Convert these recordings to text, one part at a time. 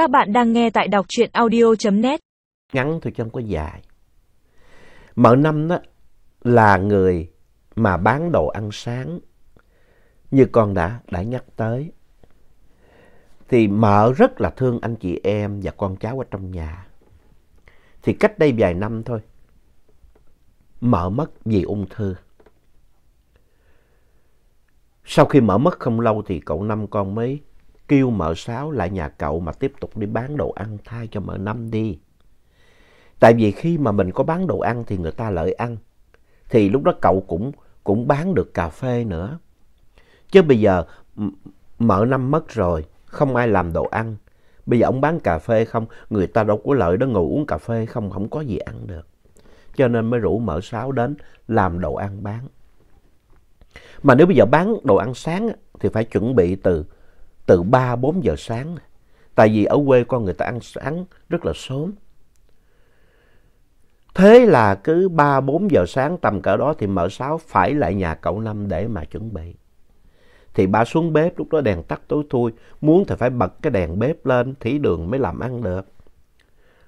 Các bạn đang nghe tại đọc truyện audio.net. Ngắn thôi chứ không có dài. Mợ Năm đó là người mà bán đồ ăn sáng như con đã, đã nhắc tới. Thì mợ rất là thương anh chị em và con cháu ở trong nhà. Thì cách đây vài năm thôi, mợ mất vì ung thư. Sau khi mợ mất không lâu thì cậu Năm con mới kêu mợ Sáu lại nhà cậu mà tiếp tục đi bán đồ ăn thay cho mợ Năm đi. Tại vì khi mà mình có bán đồ ăn thì người ta lợi ăn. Thì lúc đó cậu cũng, cũng bán được cà phê nữa. Chứ bây giờ mợ Năm mất rồi, không ai làm đồ ăn. Bây giờ ông bán cà phê không, người ta đâu có lợi đó ngồi uống cà phê không, không có gì ăn được. Cho nên mới rủ mợ Sáu đến làm đồ ăn bán. Mà nếu bây giờ bán đồ ăn sáng thì phải chuẩn bị từ từ 3-4 giờ sáng. Tại vì ở quê con người ta ăn sáng rất là sớm. Thế là cứ 3-4 giờ sáng tầm cỡ đó thì mợ Sáu phải lại nhà cậu Năm để mà chuẩn bị. Thì ba xuống bếp lúc đó đèn tắt tối thui. Muốn thì phải bật cái đèn bếp lên thí đường mới làm ăn được.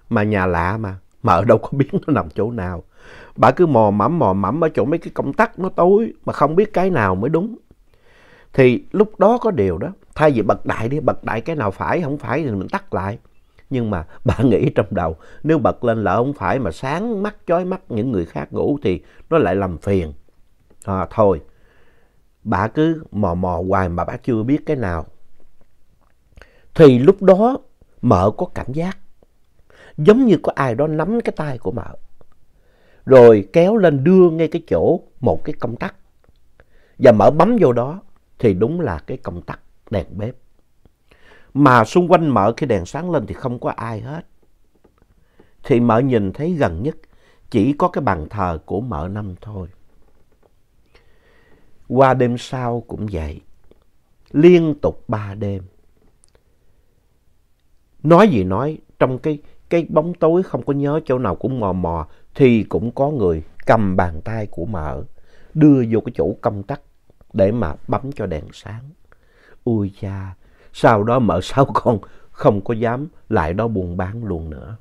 Mà nhà lạ mà, mợ đâu có biết nó nằm chỗ nào. Bà cứ mò mẫm mò mẫm ở chỗ mấy cái công tắc nó tối mà không biết cái nào mới đúng. Thì lúc đó có điều đó, thay vì bật đại đi, bật đại cái nào phải, không phải thì mình tắt lại. Nhưng mà bà nghĩ trong đầu, nếu bật lên lỡ không phải mà sáng mắt chói mắt những người khác ngủ thì nó lại làm phiền. À, thôi, bà cứ mò mò hoài mà bà chưa biết cái nào. Thì lúc đó mợ có cảm giác giống như có ai đó nắm cái tay của mợ. Rồi kéo lên đưa ngay cái chỗ một cái công tắc. Và mợ bấm vô đó thì đúng là cái công tắc đèn bếp. Mà xung quanh mợ khi đèn sáng lên thì không có ai hết. Thì mợ nhìn thấy gần nhất chỉ có cái bàn thờ của mợ năm thôi. Qua đêm sau cũng vậy. Liên tục ba đêm. Nói gì nói, trong cái, cái bóng tối không có nhớ chỗ nào cũng mò mò, thì cũng có người cầm bàn tay của mợ, đưa vô cái chỗ công tắc để mà bấm cho đèn sáng. Ui cha, sau đó mợ sáu con không có dám lại đó buôn bán luôn nữa.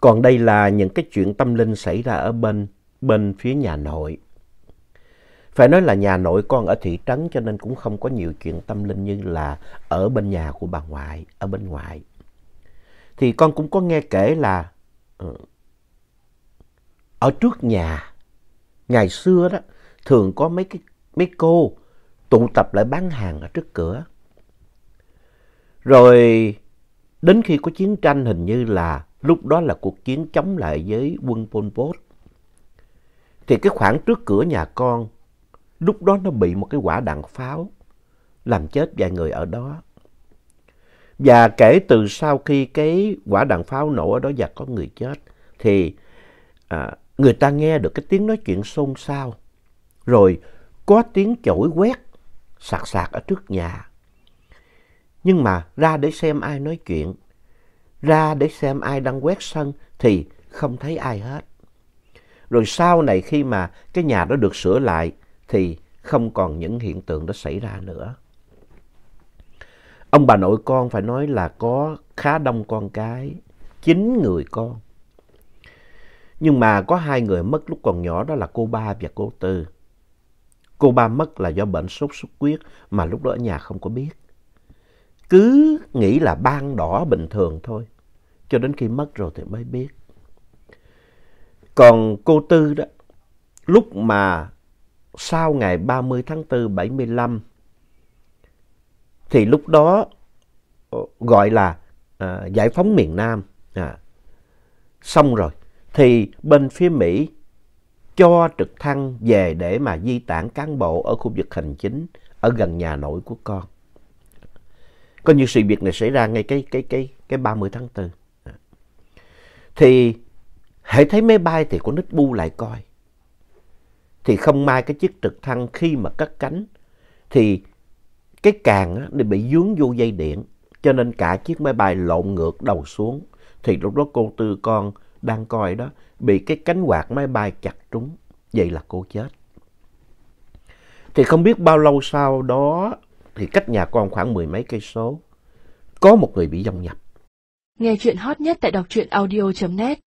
Còn đây là những cái chuyện tâm linh xảy ra ở bên, bên phía nhà nội. Phải nói là nhà nội con ở thị trấn cho nên cũng không có nhiều chuyện tâm linh như là ở bên nhà của bà ngoại, ở bên ngoại. Thì con cũng có nghe kể là ừ, ở trước nhà, ngày xưa đó, thường có mấy cái mấy cô tụ tập lại bán hàng ở trước cửa. Rồi đến khi có chiến tranh hình như là lúc đó là cuộc chiến chống lại với quân Pol Pot. Thì cái khoảng trước cửa nhà con, lúc đó nó bị một cái quả đạn pháo làm chết vài người ở đó. Và kể từ sau khi cái quả đạn pháo nổ ở đó và có người chết, thì à, người ta nghe được cái tiếng nói chuyện xôn xao. Rồi có tiếng chổi quét sạc sạc ở trước nhà. Nhưng mà ra để xem ai nói chuyện, ra để xem ai đang quét sân thì không thấy ai hết. Rồi sau này khi mà cái nhà đó được sửa lại thì không còn những hiện tượng đó xảy ra nữa. Ông bà nội con phải nói là có khá đông con cái, chín người con. Nhưng mà có hai người mất lúc còn nhỏ đó là cô ba và cô tư. Cô ba mất là do bệnh sốt xuất huyết mà lúc đó ở nhà không có biết. Cứ nghĩ là ban đỏ bình thường thôi. Cho đến khi mất rồi thì mới biết. Còn cô Tư đó, lúc mà sau ngày 30 tháng 4 75 thì lúc đó ờ, gọi là à, giải phóng miền Nam. À, xong rồi thì bên phía Mỹ cho trực thăng về để mà di tản cán bộ ở khu vực hành chính ở gần nhà nội của con. Coi như sự việc này xảy ra ngay cái cái cái cái 30 tháng 4. Thì hãy thấy máy bay thì con nít bu lại coi. Thì không may cái chiếc trực thăng khi mà cất cánh thì cái càng á, nó bị dướng vô dây điện cho nên cả chiếc máy bay lộn ngược đầu xuống. Thì lúc đó cô Tư con đang coi đó, bị cái cánh quạt máy bay chặt trúng. Vậy là cô chết. Thì không biết bao lâu sau đó, thì cách nhà con khoảng mười mấy cây số. Có một người bị dông nhập. Nghe chuyện hot nhất tại đọc truyện audio.net